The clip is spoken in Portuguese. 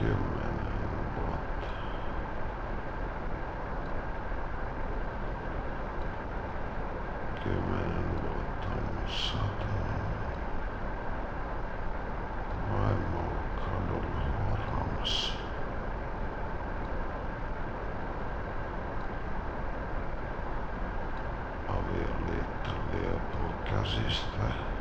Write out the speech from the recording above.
aquele beni Geberin battan satan Vay mavkal ol varhamız Averli tale podcast işte